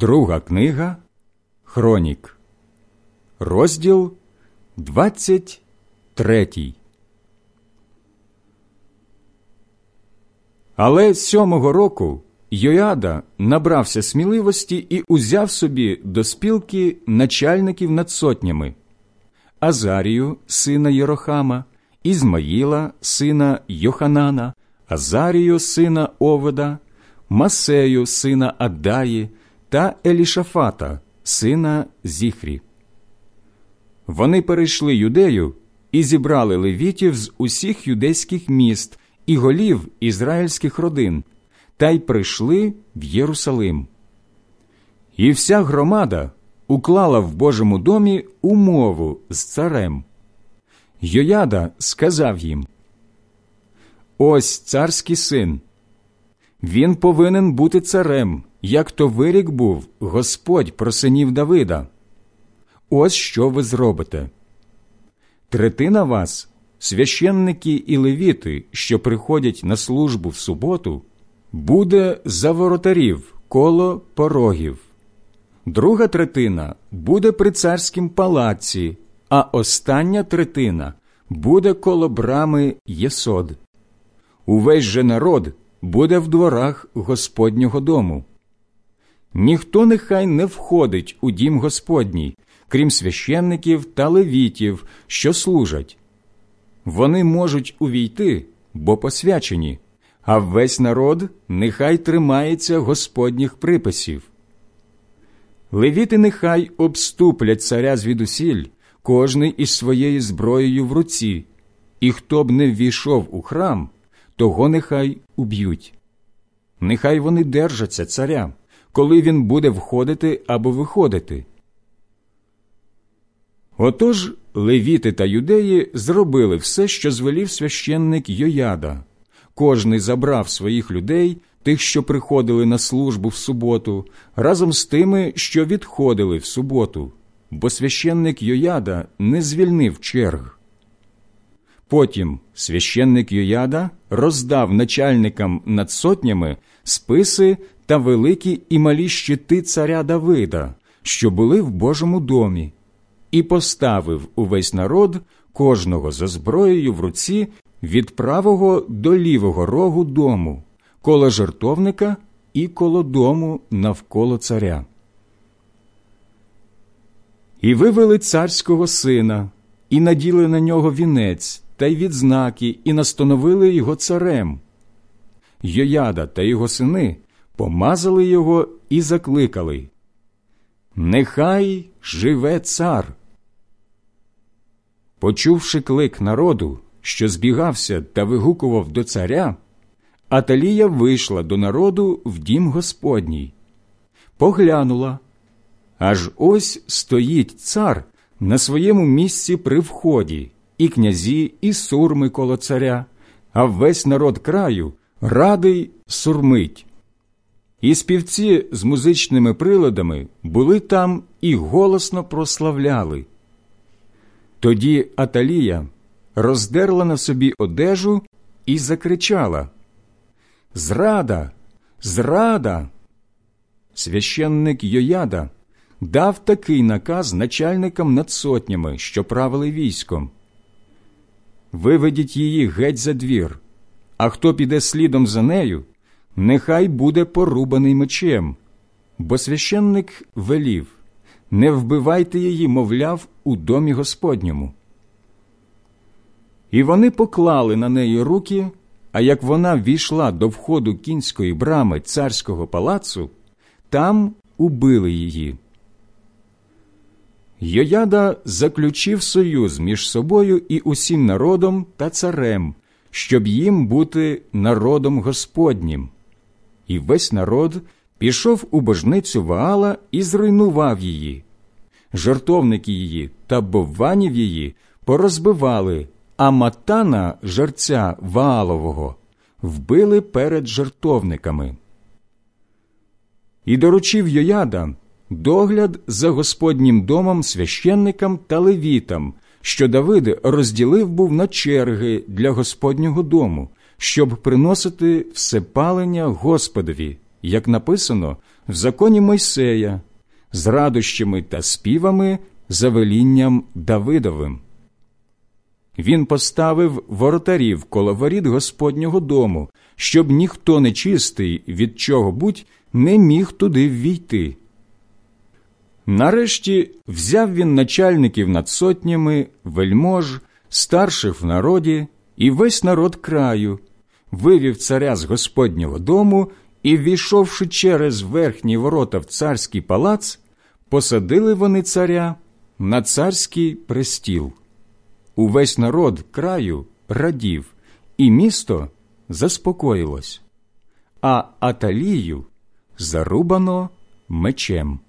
Друга книга Хронік, розділ 23. Але сьомого року Йояда набрався сміливості і узяв собі до спілки начальників над сотнями Азарію, сина Єрохама, Ізмаїла, сина Йоханана, Азарію, сина Оведа, Масею, сина Аддаї та Елішафата, сина Зіхрі. Вони перейшли юдею і зібрали левітів з усіх юдейських міст і голів ізраїльських родин, та й прийшли в Єрусалим. І вся громада уклала в Божому домі умову з царем. Йояда сказав їм: Ось царський син. Він повинен бути царем, як то вирік був Господь про синів Давида. Ось що ви зробите. Третина вас, священники і левіти, що приходять на службу в суботу, буде за воротарів коло порогів. Друга третина буде при царськім палаці, а остання третина буде коло брами Єсод. Увесь же народ буде в дворах Господнього дому. Ніхто нехай не входить у дім Господній, крім священників та левітів, що служать. Вони можуть увійти, бо посвячені, а весь народ нехай тримається Господніх приписів. Левіти нехай обступлять царя звідусіль, кожний із своєю зброєю в руці, і хто б не ввійшов у храм, того нехай уб'ють. Нехай вони держаться царя, коли він буде входити або виходити. Отож левіти та юдеї зробили все, що звелів священник Йояда. Кожний забрав своїх людей, тих, що приходили на службу в суботу, разом з тими, що відходили в суботу, бо священник Йояда не звільнив черг. Потім священник Йояда роздав начальникам над сотнями списи та великі і малі щити царя Давида, що були в Божому домі, і поставив увесь народ кожного за зброєю в руці від правого до лівого рогу дому, коло жертовника і коло дому навколо царя. І вивели царського сина, і наділи на нього вінець та й відзнаки, і настановили його царем. Йояда та його сини помазали його і закликали Нехай живе цар. Почувши клик народу, що збігався та вигукував до царя, Аталія вийшла до народу в дім Господній, поглянула. Аж ось стоїть цар на своєму місці при вході, і князі, і сурми коло царя, а весь народ краю радий сурмить. І співці з музичними приладами були там і голосно прославляли. Тоді Аталія роздерла на собі одежу і закричала Зрада, зрада. Священник Йояда дав такий наказ начальникам над сотнями, що правили військом. Виведіть її геть за двір, а хто піде слідом за нею, нехай буде порубаний мечем, бо священник велів не вбивайте її, мовляв, у домі Господньому. І вони поклали на неї руки, а як вона війшла до входу кінської брами царського палацу, там убили її. Йояда заключив союз між собою і усім народом та царем, щоб їм бути народом Господнім. І весь народ пішов у божницю Ваала і зруйнував її. Жартовники її та бовванів її порозбивали, а матана жерця Ваалового вбили перед жартовниками. І доручив Йояда догляд за Господнім домом священникам та левітам, що Давид розділив був на черги для Господнього дому, щоб приносити все палення Господові, як написано в законі Мойсея, з радощами та співами за велінням Давидовим. Він поставив воротарів коло воріт Господнього дому, щоб ніхто нечистий від чого будь не міг туди ввійти. Нарешті взяв він начальників над сотнями, вельмож, старших в народі і весь народ краю, вивів царя з Господнього дому і, війшовши через верхні ворота в царський палац, посадили вони царя на царський престіл. Увесь народ краю радів, і місто заспокоїлось, а Аталію зарубано мечем.